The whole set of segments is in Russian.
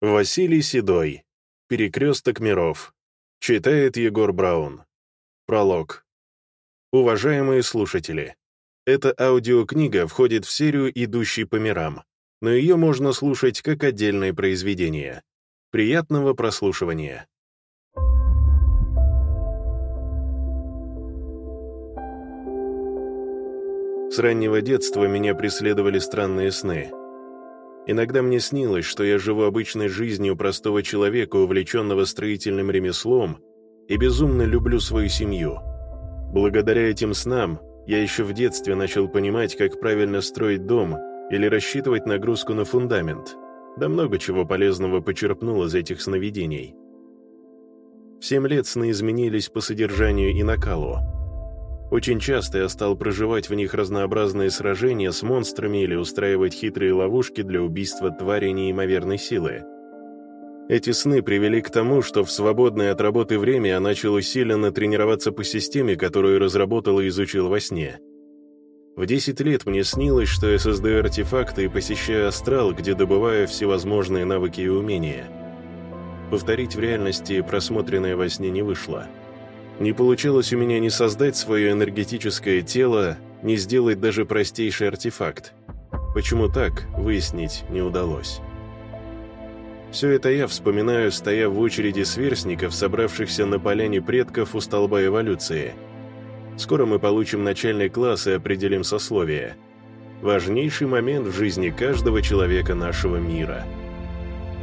Василий Седой. Перекресток миров. Читает Егор Браун. Пролог. Уважаемые слушатели, эта аудиокнига входит в серию «Идущий по мирам», но ее можно слушать как отдельное произведение. Приятного прослушивания. С раннего детства меня преследовали странные сны — Иногда мне снилось, что я живу обычной жизнью простого человека, увлеченного строительным ремеслом, и безумно люблю свою семью. Благодаря этим снам я еще в детстве начал понимать, как правильно строить дом или рассчитывать нагрузку на фундамент. Да много чего полезного почерпнул из этих сновидений. В семь лет сны изменились по содержанию и накалу. Очень часто я стал проживать в них разнообразные сражения с монстрами или устраивать хитрые ловушки для убийства тварей неимоверной силы. Эти сны привели к тому, что в свободное от работы время я начал усиленно тренироваться по системе, которую разработал и изучил во сне. В 10 лет мне снилось, что я создаю артефакты и посещаю астрал, где добываю всевозможные навыки и умения. Повторить в реальности просмотренное во сне не вышло. Не получилось у меня ни создать свое энергетическое тело, ни сделать даже простейший артефакт. Почему так, выяснить не удалось. Все это я вспоминаю, стоя в очереди сверстников, собравшихся на поляне предков у столба эволюции. Скоро мы получим начальный класс и определим сословие. Важнейший момент в жизни каждого человека нашего мира –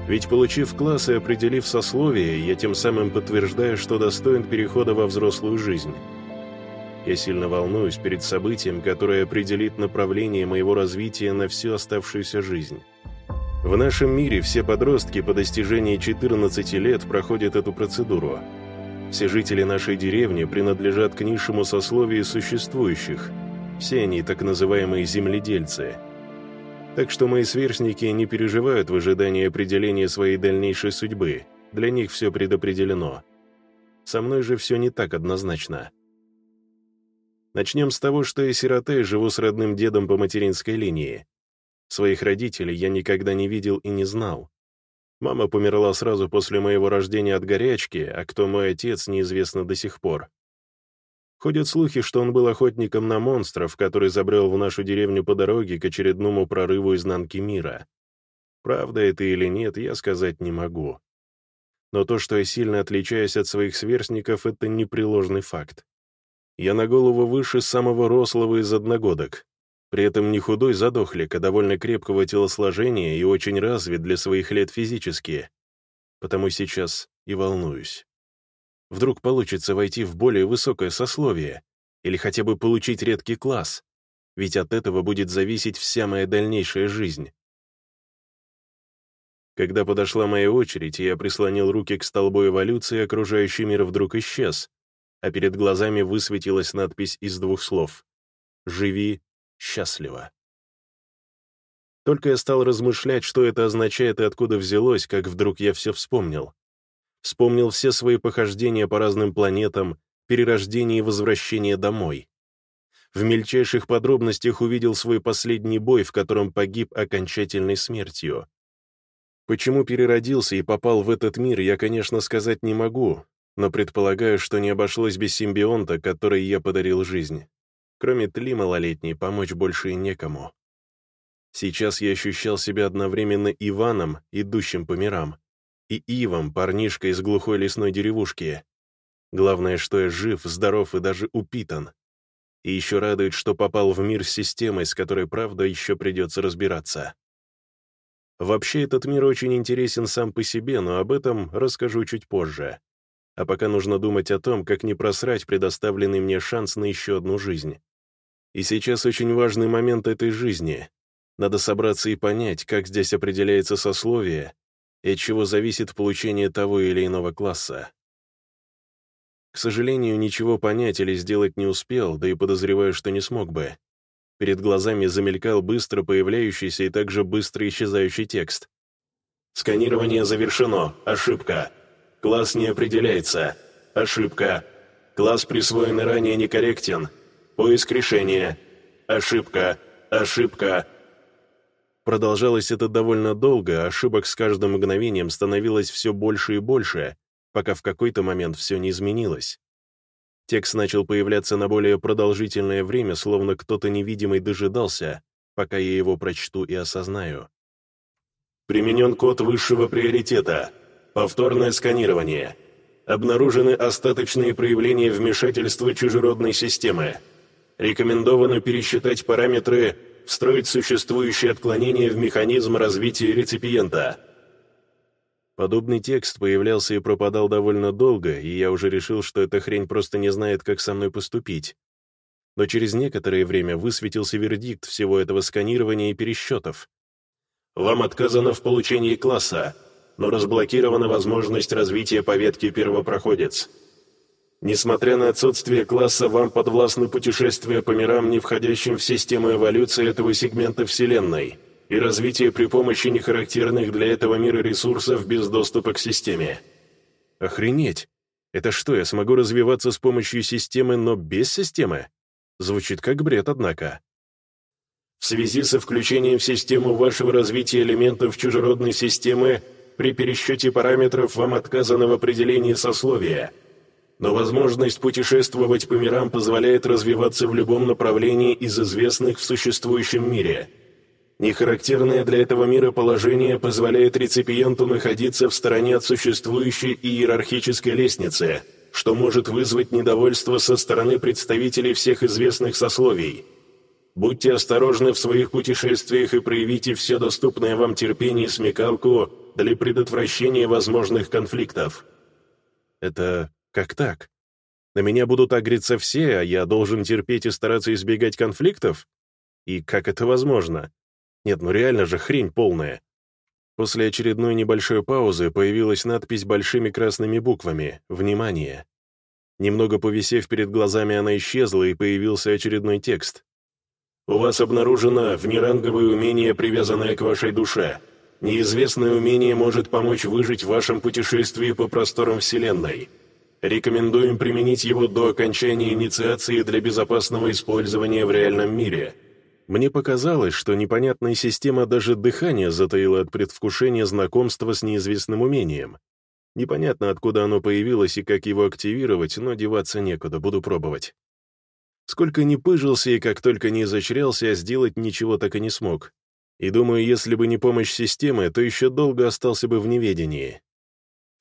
ведь получив класс и определив сословие, я тем самым подтверждаю, что достоин перехода во взрослую жизнь. Я сильно волнуюсь перед событием, которое определит направление моего развития на всю оставшуюся жизнь. В нашем мире все подростки по достижении 14 лет проходят эту процедуру. Все жители нашей деревни принадлежат к низшему сословию существующих. Все они так называемые земледельцы – так что мои сверстники не переживают в ожидании определения своей дальнейшей судьбы. Для них все предопределено. Со мной же все не так однозначно. Начнем с того, что я сирота и живу с родным дедом по материнской линии. Своих родителей я никогда не видел и не знал. Мама померла сразу после моего рождения от горячки, а кто мой отец, неизвестно до сих пор. Ходят слухи, что он был охотником на монстров, который забрел в нашу деревню по дороге к очередному прорыву изнанки мира. Правда это или нет, я сказать не могу. Но то, что я сильно отличаюсь от своих сверстников, это непреложный факт. Я на голову выше самого рослого из одногодок. При этом не худой задохлик, а довольно крепкого телосложения и очень развит для своих лет физически. Потому сейчас и волнуюсь. Вдруг получится войти в более высокое сословие или хотя бы получить редкий класс, ведь от этого будет зависеть вся моя дальнейшая жизнь. Когда подошла моя очередь, я прислонил руки к столбу эволюции, окружающий мир вдруг исчез, а перед глазами высветилась надпись из двух слов «Живи счастливо». Только я стал размышлять, что это означает и откуда взялось, как вдруг я все вспомнил вспомнил все свои похождения по разным планетам, перерождение и возвращение домой. В мельчайших подробностях увидел свой последний бой, в котором погиб окончательной смертью. Почему переродился и попал в этот мир, я, конечно, сказать не могу, но предполагаю, что не обошлось без симбионта, который я подарил жизнь. Кроме Тли малолетней, помочь больше и некому. Сейчас я ощущал себя одновременно Иваном, идущим по мирам, и Ивом, парнишка из глухой лесной деревушки. Главное, что я жив, здоров и даже упитан. И еще радует, что попал в мир с системой, с которой, правда, еще придется разбираться. Вообще, этот мир очень интересен сам по себе, но об этом расскажу чуть позже. А пока нужно думать о том, как не просрать предоставленный мне шанс на еще одну жизнь. И сейчас очень важный момент этой жизни. Надо собраться и понять, как здесь определяется сословие, и от чего зависит получение того или иного класса. К сожалению, ничего понять или сделать не успел, да и подозреваю, что не смог бы. Перед глазами замелькал быстро появляющийся и также быстро исчезающий текст. «Сканирование завершено. Ошибка. Класс не определяется. Ошибка. Класс, присвоенный ранее, некорректен. Поиск решения. Ошибка. Ошибка. Продолжалось это довольно долго, а ошибок с каждым мгновением становилось все больше и больше, пока в какой-то момент все не изменилось. Текст начал появляться на более продолжительное время, словно кто-то невидимый дожидался, пока я его прочту и осознаю. Применен код высшего приоритета. Повторное сканирование. Обнаружены остаточные проявления вмешательства чужеродной системы. Рекомендовано пересчитать параметры, встроить существующие отклонения в механизм развития реципиента. Подобный текст появлялся и пропадал довольно долго, и я уже решил, что эта хрень просто не знает, как со мной поступить. Но через некоторое время высветился вердикт всего этого сканирования и пересчетов. Вам отказано в получении класса, но разблокирована возможность развития по ветке первопроходец. Несмотря на отсутствие класса, вам подвластны путешествия по мирам, не входящим в систему эволюции этого сегмента Вселенной — и развитие при помощи нехарактерных для этого мира ресурсов без доступа к системе. Охренеть! Это что, я смогу развиваться с помощью системы, но без системы? Звучит как бред, однако. В связи со включением в систему вашего развития элементов чужеродной системы при пересчете параметров вам отказано в определении сословия. Но возможность путешествовать по мирам позволяет развиваться в любом направлении из известных в существующем мире – Нехарактерное для этого мира положение позволяет реципиенту находиться в стороне от существующей иерархической лестницы, что может вызвать недовольство со стороны представителей всех известных сословий. Будьте осторожны в своих путешествиях и проявите все доступное вам терпение и смекалку для предотвращения возможных конфликтов. Это как так? На меня будут агриться все, а я должен терпеть и стараться избегать конфликтов? И как это возможно? Нет, ну реально же хрень полная. После очередной небольшой паузы появилась надпись большими красными буквами «Внимание». Немного повисев перед глазами, она исчезла, и появился очередной текст. «У вас обнаружено внеранговое умение, привязанное к вашей душе. Неизвестное умение может помочь выжить в вашем путешествии по просторам Вселенной. Рекомендуем применить его до окончания инициации для безопасного использования в реальном мире». Мне показалось, что непонятная система даже дыхание затаила от предвкушения знакомства с неизвестным умением. Непонятно, откуда оно появилось и как его активировать, но деваться некуда, буду пробовать. Сколько ни пыжился и как только не изощрялся, а сделать ничего так и не смог. И думаю, если бы не помощь системы, то еще долго остался бы в неведении.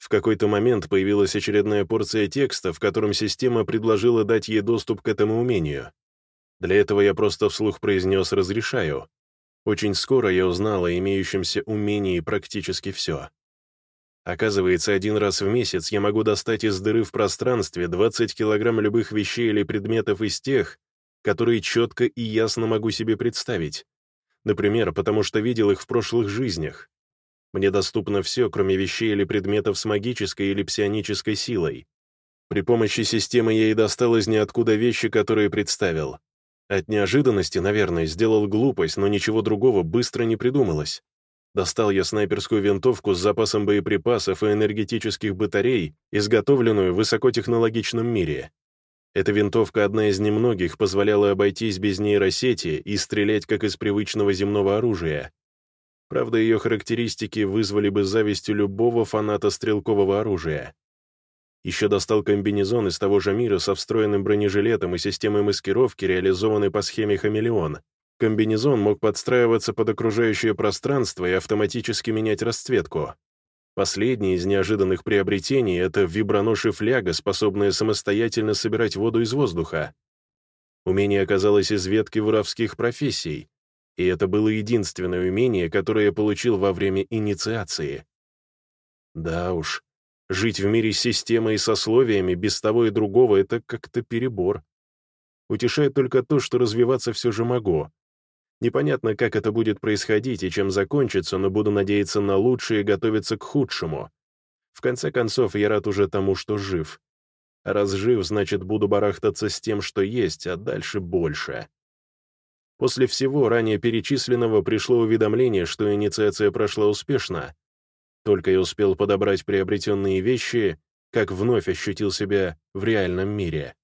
В какой-то момент появилась очередная порция текста, в котором система предложила дать ей доступ к этому умению. Для этого я просто вслух произнес «разрешаю». Очень скоро я узнал о имеющемся умении практически все. Оказывается, один раз в месяц я могу достать из дыры в пространстве 20 килограмм любых вещей или предметов из тех, которые четко и ясно могу себе представить. Например, потому что видел их в прошлых жизнях. Мне доступно все, кроме вещей или предметов с магической или псионической силой. При помощи системы я и достал из ниоткуда вещи, которые представил. От неожиданности, наверное, сделал глупость, но ничего другого быстро не придумалось. Достал я снайперскую винтовку с запасом боеприпасов и энергетических батарей, изготовленную в высокотехнологичном мире. Эта винтовка, одна из немногих, позволяла обойтись без нейросети и стрелять как из привычного земного оружия. Правда, ее характеристики вызвали бы зависть у любого фаната стрелкового оружия. Еще достал комбинезон из того же мира со встроенным бронежилетом и системой маскировки, реализованной по схеме «Хамелеон». Комбинезон мог подстраиваться под окружающее пространство и автоматически менять расцветку. Последнее из неожиданных приобретений — это виброноши фляга, способная самостоятельно собирать воду из воздуха. Умение оказалось из ветки воровских профессий, и это было единственное умение, которое я получил во время инициации. Да уж, Жить в мире с системой и сословиями без того и другого — это как-то перебор. Утешает только то, что развиваться все же могу. Непонятно, как это будет происходить и чем закончится, но буду надеяться на лучшее и готовиться к худшему. В конце концов, я рад уже тому, что жив. Раз жив, значит, буду барахтаться с тем, что есть, а дальше больше. После всего ранее перечисленного пришло уведомление, что инициация прошла успешно, только я успел подобрать приобретенные вещи, как вновь ощутил себя в реальном мире.